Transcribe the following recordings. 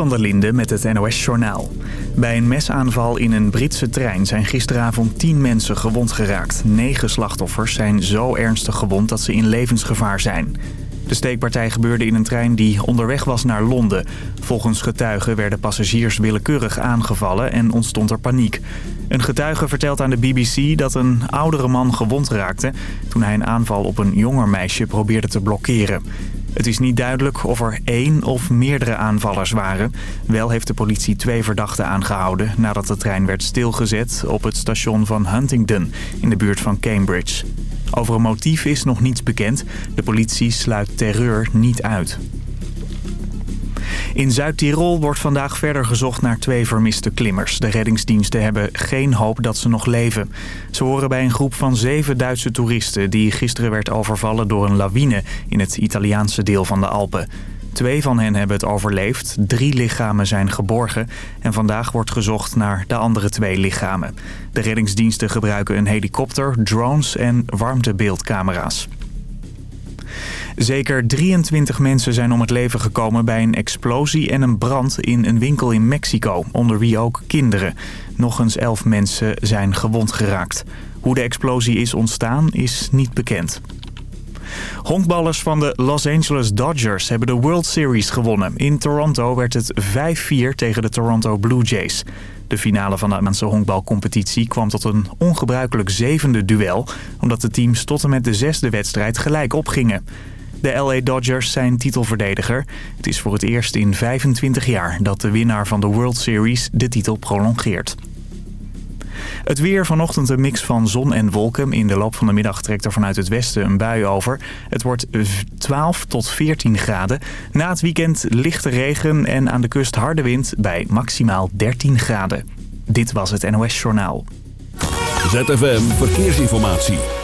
Van der Linde met het NOS-journaal. Bij een mesaanval in een Britse trein zijn gisteravond tien mensen gewond geraakt. Negen slachtoffers zijn zo ernstig gewond dat ze in levensgevaar zijn. De steekpartij gebeurde in een trein die onderweg was naar Londen. Volgens getuigen werden passagiers willekeurig aangevallen en ontstond er paniek. Een getuige vertelt aan de BBC dat een oudere man gewond raakte... toen hij een aanval op een jonger meisje probeerde te blokkeren. Het is niet duidelijk of er één of meerdere aanvallers waren. Wel heeft de politie twee verdachten aangehouden... nadat de trein werd stilgezet op het station van Huntingdon in de buurt van Cambridge. Over een motief is nog niets bekend. De politie sluit terreur niet uit. In Zuid-Tirol wordt vandaag verder gezocht naar twee vermiste klimmers. De reddingsdiensten hebben geen hoop dat ze nog leven. Ze horen bij een groep van zeven Duitse toeristen... die gisteren werd overvallen door een lawine in het Italiaanse deel van de Alpen. Twee van hen hebben het overleefd, drie lichamen zijn geborgen... en vandaag wordt gezocht naar de andere twee lichamen. De reddingsdiensten gebruiken een helikopter, drones en warmtebeeldcamera's. Zeker 23 mensen zijn om het leven gekomen bij een explosie en een brand in een winkel in Mexico, onder wie ook kinderen. Nog eens 11 mensen zijn gewond geraakt. Hoe de explosie is ontstaan is niet bekend. Honkballers van de Los Angeles Dodgers hebben de World Series gewonnen. In Toronto werd het 5-4 tegen de Toronto Blue Jays. De finale van de Amerikaanse honkbalcompetitie kwam tot een ongebruikelijk zevende duel... omdat de teams tot en met de zesde wedstrijd gelijk opgingen. De LA Dodgers zijn titelverdediger. Het is voor het eerst in 25 jaar dat de winnaar van de World Series de titel prolongeert. Het weer vanochtend een mix van zon en wolken. In de loop van de middag trekt er vanuit het westen een bui over. Het wordt 12 tot 14 graden. Na het weekend lichte regen en aan de kust harde wind bij maximaal 13 graden. Dit was het NOS Journaal. ZFM Verkeersinformatie.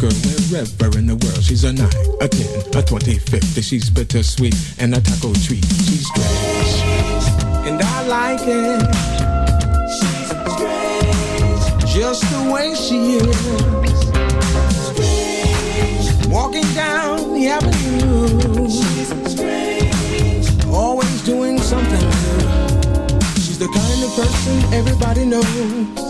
Girl wherever in the world. She's a 9, a 10, a 20, 50. She's bittersweet and a taco treat. She's strange. And I like it. She's strange. Just the way she is. Walking down the avenue. She's strange. Always doing something new. She's the kind of person everybody knows.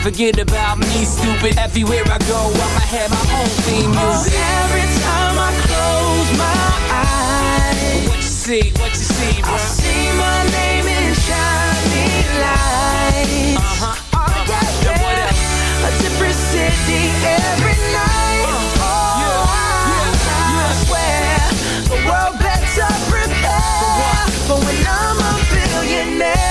forget about me, stupid. Everywhere I go, I'ma have my own theme music. Oh, every time I close my eyes, what you see, what you see, bro? I see my name in shining lights. Uh-huh. Oh, yeah, what yeah. else? A different city every night. Uh, oh, yeah, yeah, I swear the world better prepare for when I'm a billionaire.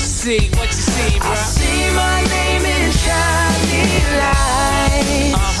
see? What you see, bro? I see my name in shining lights. Uh-huh. Oh,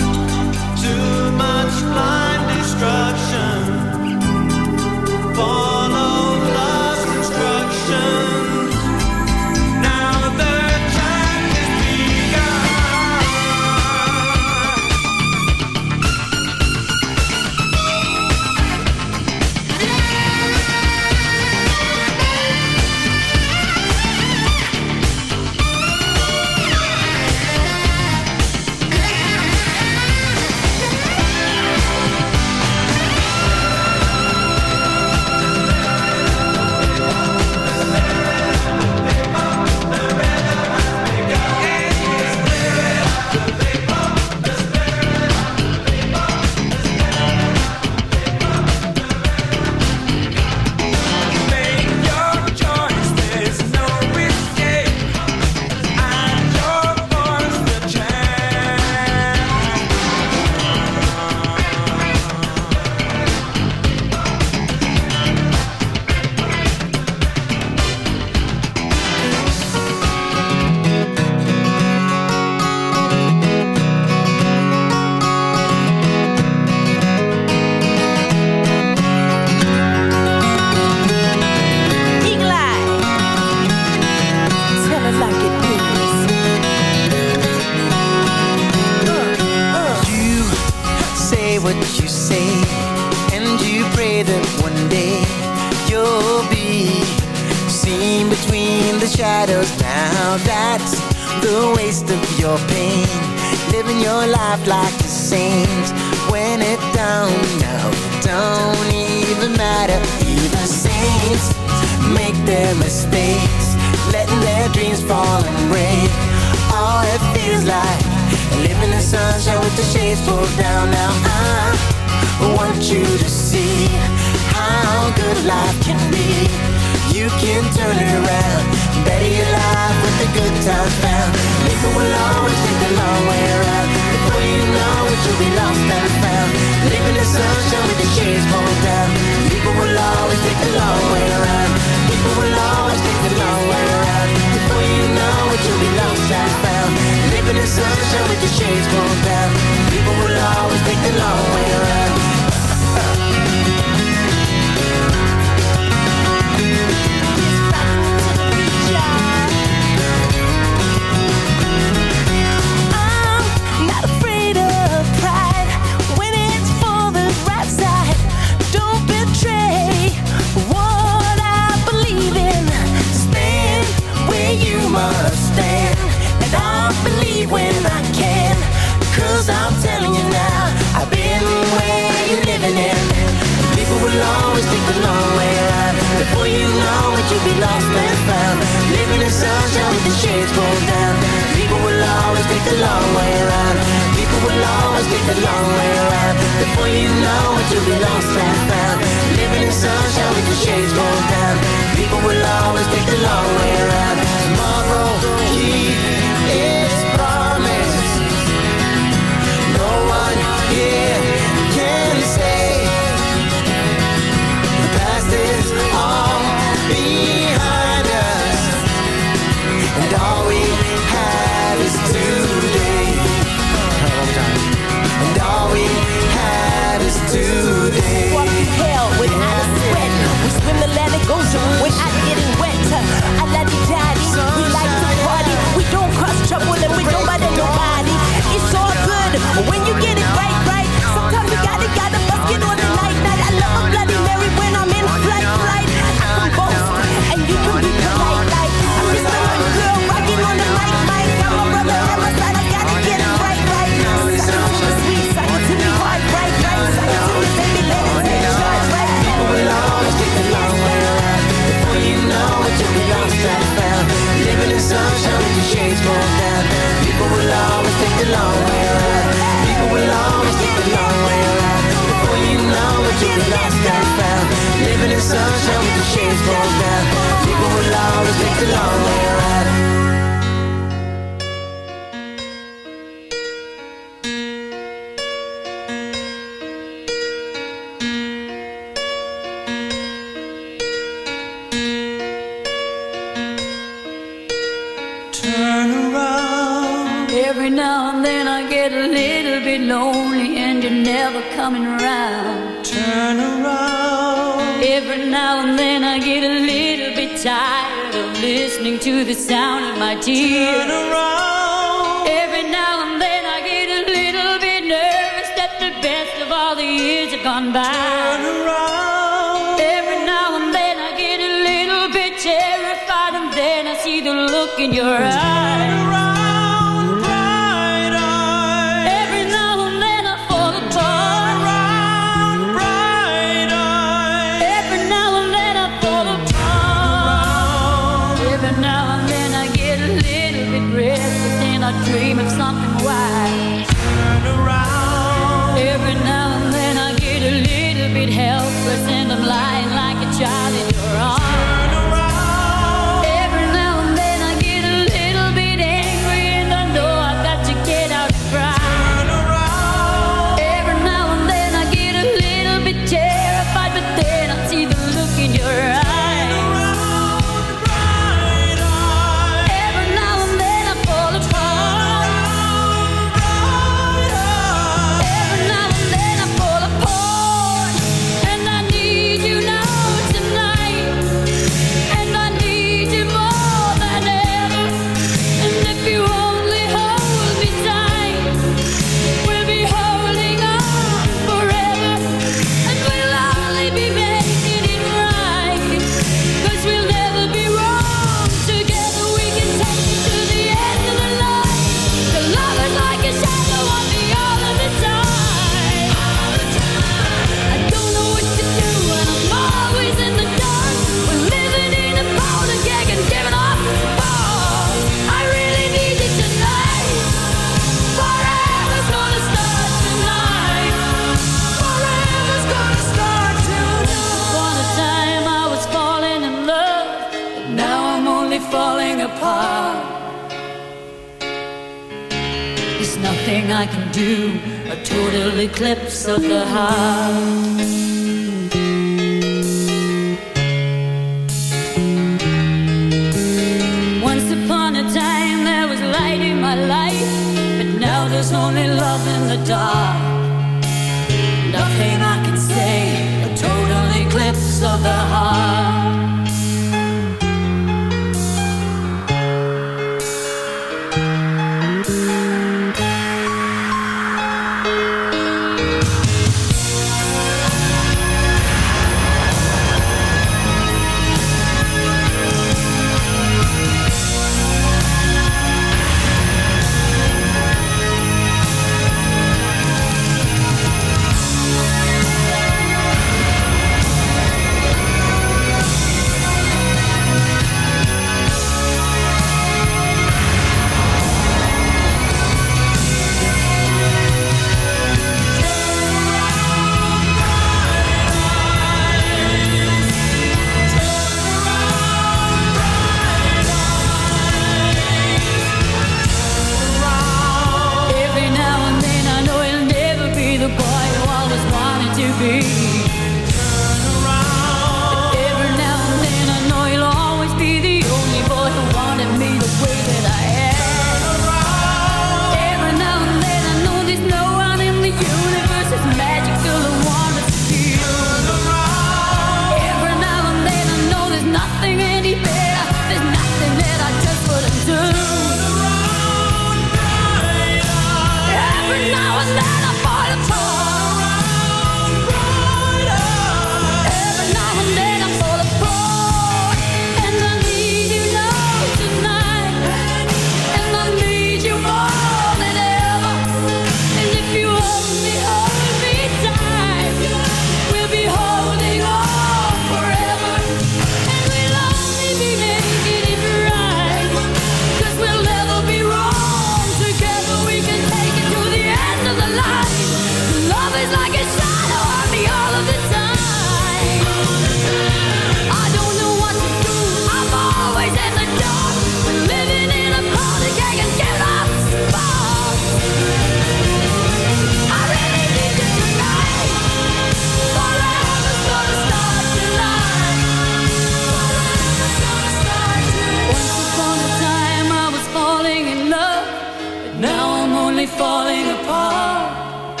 falling apart.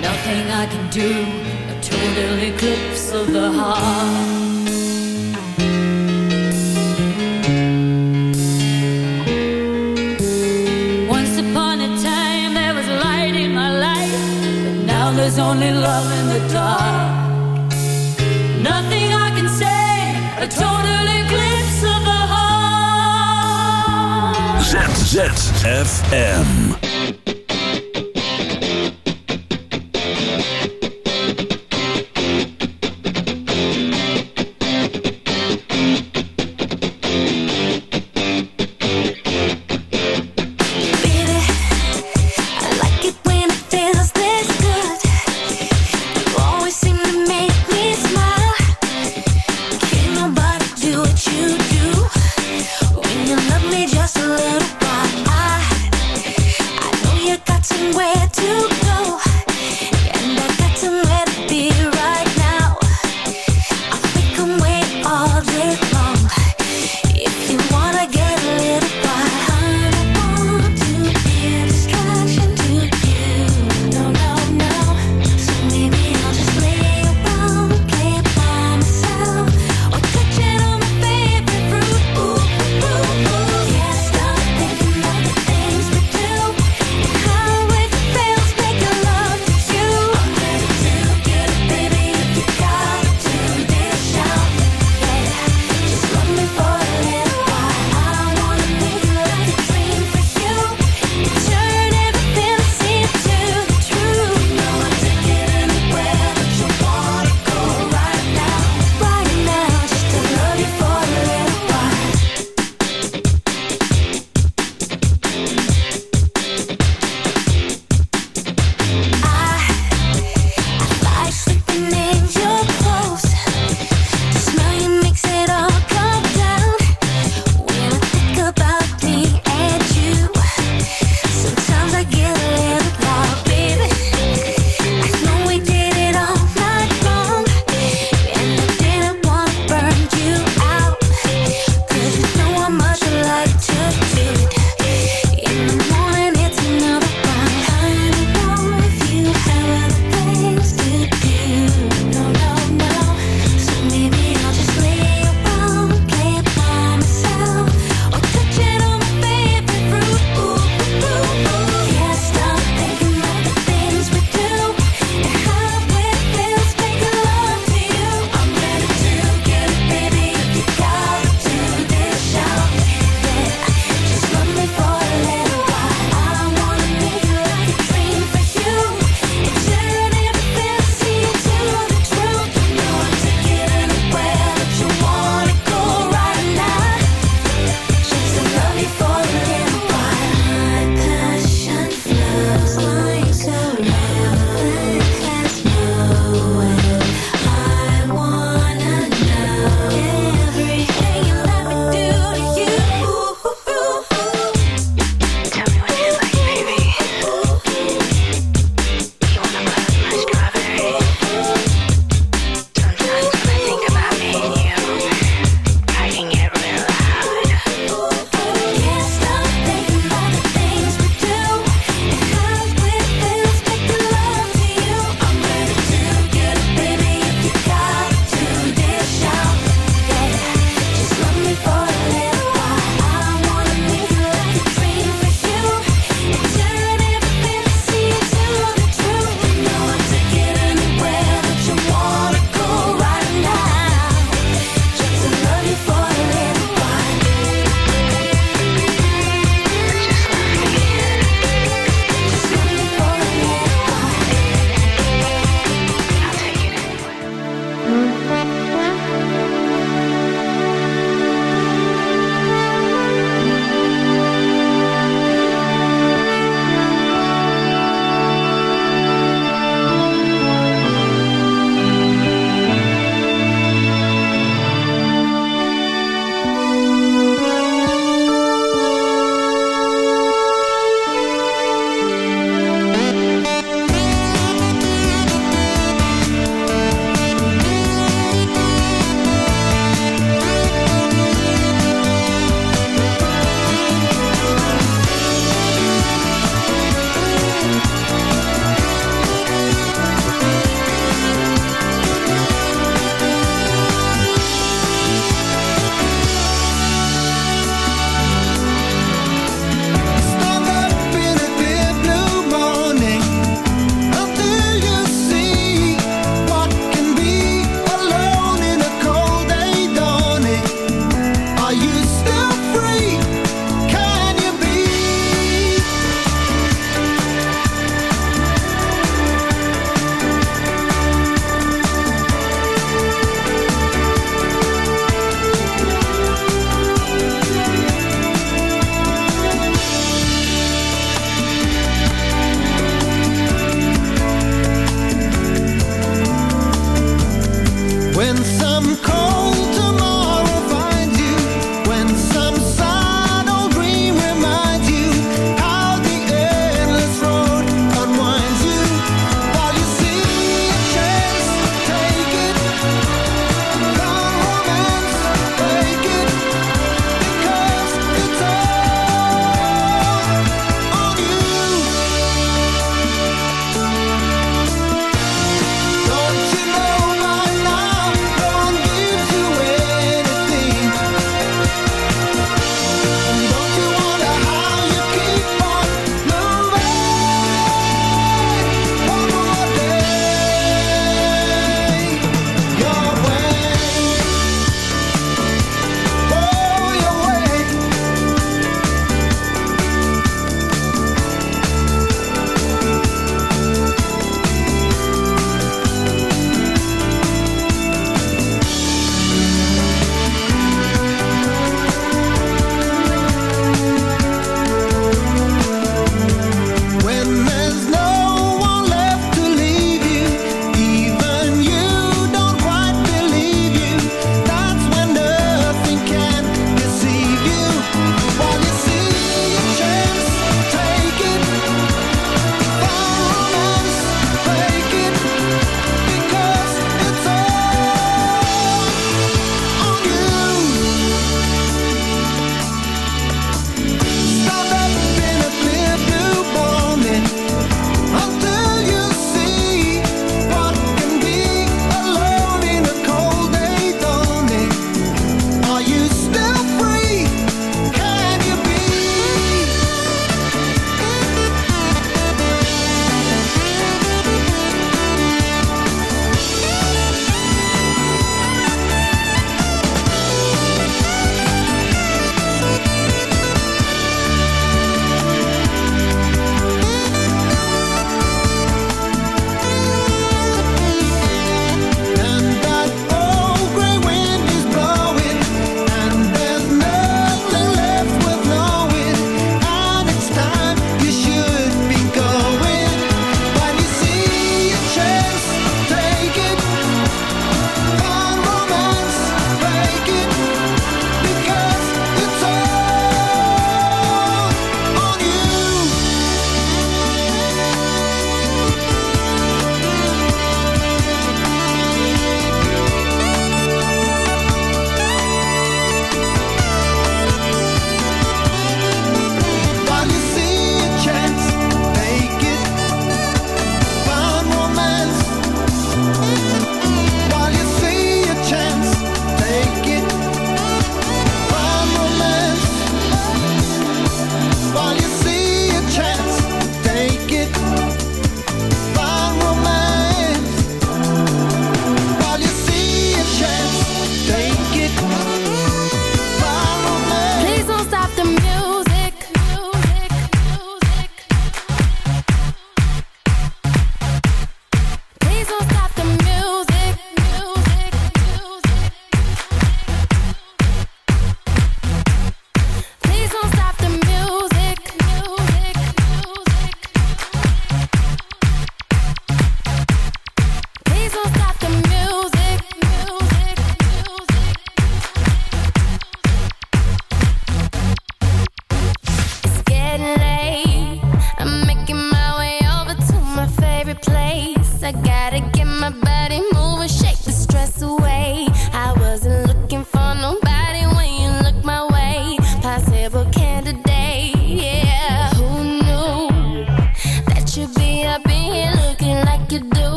Nothing I can do, a total eclipse of the heart. There's only love in the dark. ZFM.